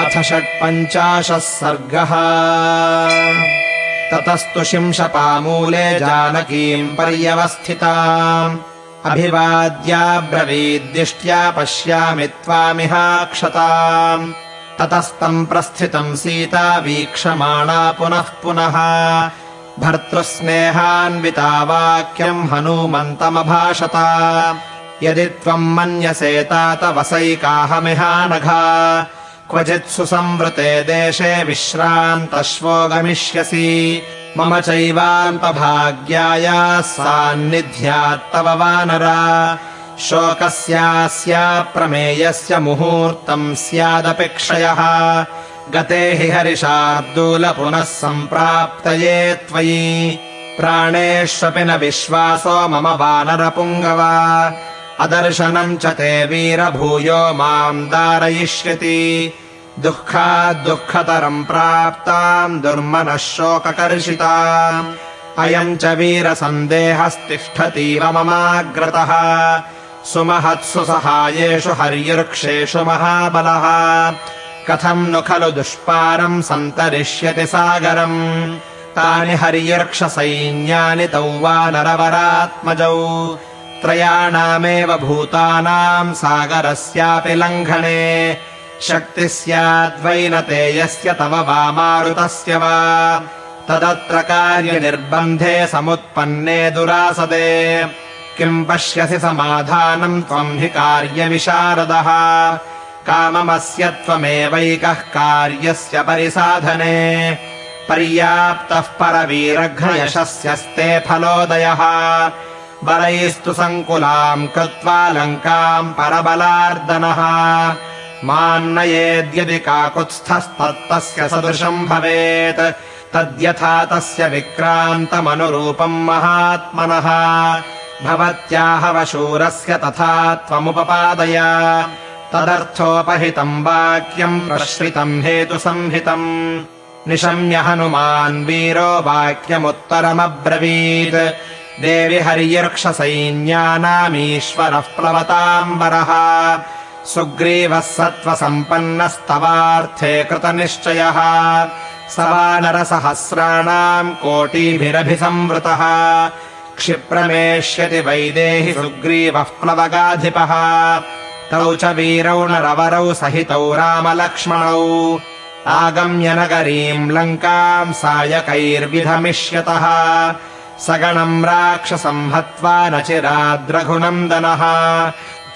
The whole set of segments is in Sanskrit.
अथ षट्पञ्चाशः सर्गः। ततस्तु शिंशपामूले जानकीम् पर्यवस्थिता अभिवाद्याब्रवीद्दिष्ट्या पश्यामि त्वामिहाक्षताम्। ततस्तम् प्रस्थितम् सीता वीक्षमाणा पुनः पुनः। भर्तृस्नेहान्विता वाक्यम् हनूमन्तमभाषत। यदि त्वम् मन्यसे तात वसैकाहमिहानघा क्वचित्सु संवृते देशे विश्रान्तश्वो गमिष्यसि मम चैवाल्पभाग्याय सान्निध्यात्तव वानरा। शोकस्यास्याप्रमेयस्य मुहूर्तम् स्यादपेक्षयः। गते हि हरिशार्दूल पुनः सम्प्राप्तये त्वयि। प्राणेष्वपि न विश्वासो मम वानरपुङ्गव अदर्शनम् च ते वीरभूयो माम् दारयिष्यति दुःखाद्दुःखतरम् प्राप्ताम् दुर्मनः शोककर्षिता अयम् च वीरसन्देहस्तिष्ठतीव ममाग्रतः। सुमहत्सु सहायेषु हर्यृक्षेषु महाबलः। कथम् नु खलु दुष्पारम् सन्तरिष्यति सागरम्। तानि हर्यर्क्षसैन्यानि तौ वा नरवरात्मजौ। त्रयाणामेव भूतानाम् सागरस्यापि लङ्घने शक्तिः स्याद्वैनते यस्य तव वा मारुतस्य वा। तदत्र कार्यनिर्बन्धे समुत्पन्ने दुरासदे। किम् पश्यसि समाधानम् त्वम् हि कार्यविशारदः। काममस्य त्वमेवैकः कार्यस्य परिसाधने। पर्याप्तः परवीरघ्नयशस्यस्ते फलोदयः। बलैस्तु सङ्कुलाम् कृत्वा लङ्काम् परबलार्दनः मान्नयेद्यदि काकुत्स्थस्तत्तस्य सदृशम् भवेत् तद्यथा तस्य विक्रान्तमनुरूपम् महात्मनः। भवत्याह वशूरस्य तथा त्वमुपपादय तदर्थोपहितम् वाक्यम् प्रश्रितम् हेतुसंहितम् निशम्य हनुमान् वीरो वाक्यमुत्तरमब्रवीत् देवि हर्यर्क्षसैन्यानामीश्वरः प्लवताम्बरः सुग्रीवः सत्त्वसम्पन्नस्तवार्थे कृतनिश्चयः। स वानरसहस्राणाम् कोटिभिरभिसंवृतः। क्षिप्रमेष्यति वैदेहि सुग्रीवः प्लवगाधिपः। तौ च वीरौ नरवरौ सहितौ रामलक्ष्मणौ। आगम्य नगरीम् लङ्काम् सायकैर्विधमिष्यतः। सगणम् राक्षसम् हत्वा न चिराद्रघुनन्दनः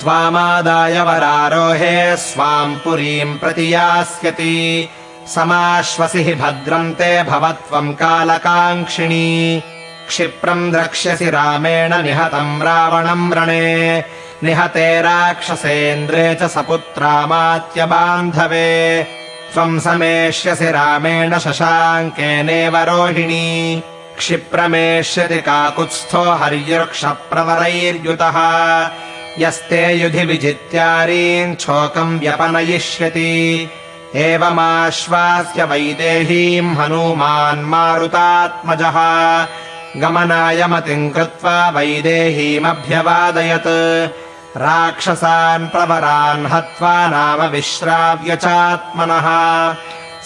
त्वामादाय वरारोहे स्वाम् पुरीम् प्रति यास्यति। समाश्वसि हि भद्रम् ते भवत्वम् कालकाङ्क्षिणी। क्षिप्रम् द्रक्ष्यसि रामेण निहतम् रावणम् रणे। निहते राक्षसेन्द्रे च सपुत्रामात्यबान्धवे। त्वम् समेष्यसि रामेण शशाङ्केनेव रोहिणी। क्षिप्रमेष्यति काकुत्स्थो हर्यृक्षप्रवरैर्युतः यस्ते युधि विजित्यारीम् छोकम् व्यपनयिष्यति। एवमाश्वास्य वैदेहीम् हनूमान् मारुतात्मजः। गमनाय मतिम् कृत्वा वैदेहीमभ्यवादयत्। राक्षसान् प्रवरान् हत्वा नाम विश्राव्य चात्मनः।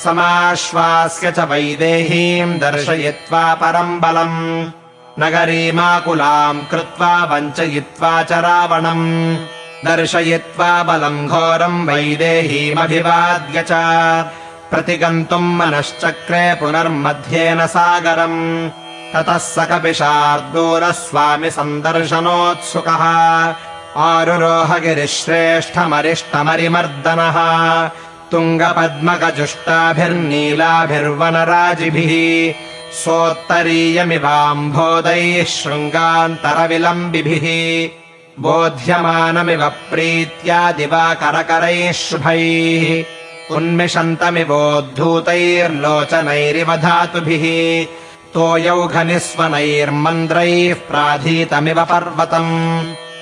समाश्वास्य च वैदेहीम् दर्शयित्वा परम् बलम् नगरीमाकुलाम् कृत्वा वञ्चयित्वा च रावणम्। दर्शयित्वा बलम् घोरम् वैदेहीमभिवाद्य च। प्रतिगन्तुम् मनश्चक्रे पुनर्मध्येन सागरम्। ततः स कपिशार्दूरः स्वामि सन्दर्शनोत्सुकः आरुरोहगिरिश्रेष्ठमरिष्टमरिमर्दनः। तुङ्गपद्मकजुष्टाभिर्नीलाभिर्वनराजिभिः सोत्तरीयमिवाम्भोदैः शृङ्गान्तरविलम्बिभिः बोध्यमानमिव प्रीत्या दिवाकरकरैः शुभैः उन्मिषन्तमिवोद्धूतैर्लोचनैरिव धातुभिः तोयौघनिस्वनैर्मन्द्रैः प्राधीतमिव पर्वतम्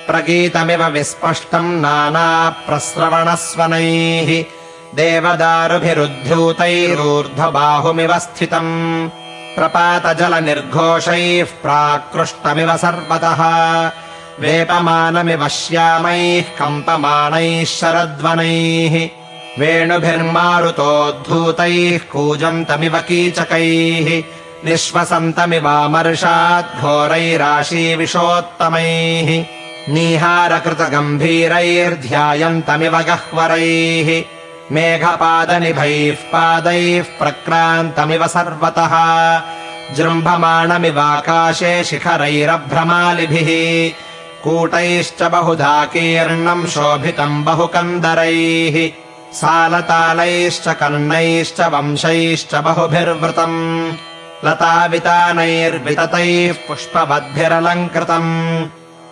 प्रगीतमिव विस्पष्टम् नानाप्रस्रवणस्वनैः देवदारुभिरुद्धूतैरूर्ध्वबाहुमिव स्थितम् प्रपातजलनिर्घोषैः प्राकृष्टमिव सर्वतः। वेपमानमिव श्यामैः कम्पमानैः शरद्वनैः। वेणुभिर्मारुतोद्धूतैः कूजन्तमिव कीचकैः। निःश्वसन्तमिवामर्षाद्घोरैराशीविषोत्तमैः नीहारकृतगम्भीरैर्ध्यायन्तमिव गह्वरैः मेघपादनिभैः पादैः प्रक्रान्तमिव सर्वतः। जृम्भमाणमिवाकाशे शिखरैरभ्रमालिभिः। कूटैश्च बहुधा कीर्णम् शोभितम् बहुकन्दरैः। सालतालैश्च कर्णैश्च वंशैश्च बहुभिर्वृतम्। लतावितानैर्विततैः पुष्पवद्भिरलङ्कृतम्।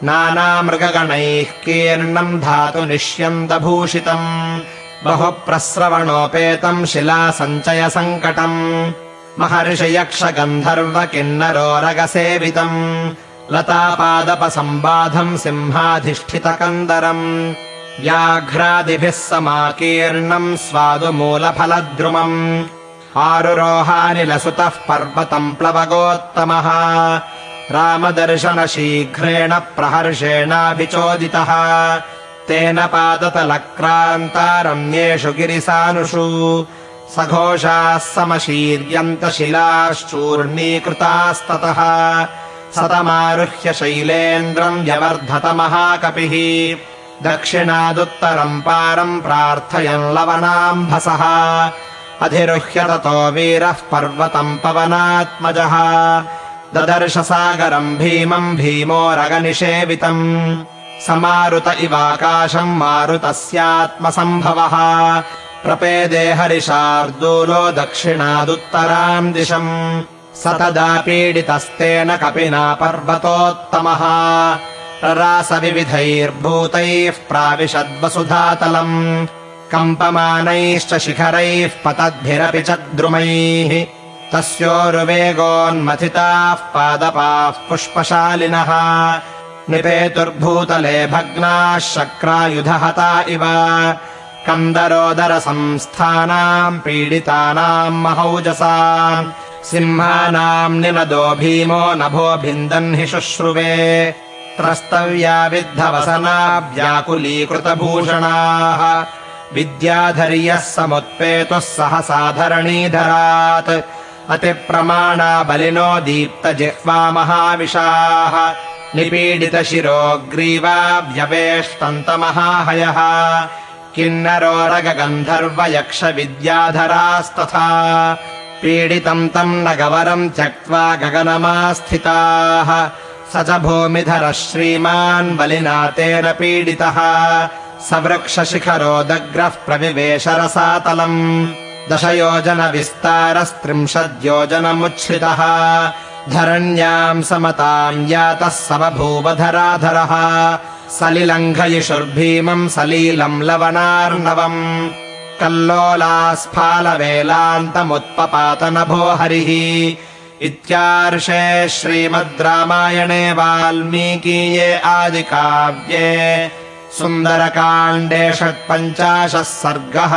नानामृगगणैः कीर्णम् धातुनिष्यन्तभूषितम् बहुप्रस्रवणोपेतम् शिलासञ्चयसङ्कटम्। महर्षियक्षगन्धर्व किन्नरोरगसेवितम् लतापादपसम्बाधम् सिंहाधिष्ठितकन्दरम्। व्याघ्रादिभिः समाकीर्णम् स्वादुमूलफलद्रुमम्। आरुरोहानिलसुतः पर्वतम् प्लवगोत्तमः। रामदर्शनशीघ्रेण प्रहर्षेणाभिचोदितः तेन पादतलक्रान्तारम्येषु गिरिसानुषु सघोषाः समशीर्यन्तशिलाश्चूर्णीकृतास्ततः सतमारुह्य शैलेन्द्रम् व्यवर्धत महाकपिः दक्षिणादुत्तरम् पारम् प्रार्थयन् लवनाम्भसः अधिरुह्य ततो वीरः पर्वतम् पवनात्मजः ददर्श सागरम् भीमम् भीमोरगनिषेवितम् समारुत इवाकाशम् मारुतस्यात्मसम्भवः। प्रपेदे हरिशार्दूलो दक्षिणादुत्तराम् दिशम्। स तदा पीडितस्तेन कपिना पर्वतोत्तमः। ररासविविधैर्भूतैः प्राविशद्वसुधातलम्। कम्पमानैश्च शिखरैः पतद्भिरपि च द्रुमैः। तस्योरुवेगोन्मथिताः पादपाः पुष्पशालिनः निपेतुर्भूतले भग्नाः शक्रायुधहता इव। कन्दरोदरसंस्थानाम् पीडितानाम् महौजसा। सिंहानाम् निनदो भीमो नभो भिन्दन् हि शुश्रुवे। त्रस्तव्या विद्धवसना व्याकुलीकृतभूषणाः विद्याधर्यः समुत्पेतुः सहसाधरणीधरात् अतिप्रमाणा बलिनो दीप्तजिह्वा महाविशाः निपीडितशिरोग्रीवा व्यवेष्टन्तमहाहयः किन्नरोरगगन्धर्वयक्षविद्याधरास्तथा पीडितम् तम् न गवरम् त्यक्त्वा गगनमास्थिताः। स च भूमिधरः श्रीमान् बलिना तेन पीडितः। स वृक्षशिखरोदग्रः प्रविवेशरसातलम्। दशयोजनविस्तारस्त्रिंशद्योजनमुच्छ्रितः धरण्याम् समताम् यातः समभूवधराधरः सलिलङ्घयिषुर्भीमम् सलीलम् लवनार्णवम्। कल्लोलास्फालवेलान्तमुत्पपातनभो हरिः इत्यार्षे श्रीमद् रामायणे वाल्मीकीये आदिकाव्ये सुन्दरकाण्डे षट्पञ्चाशः सर्गः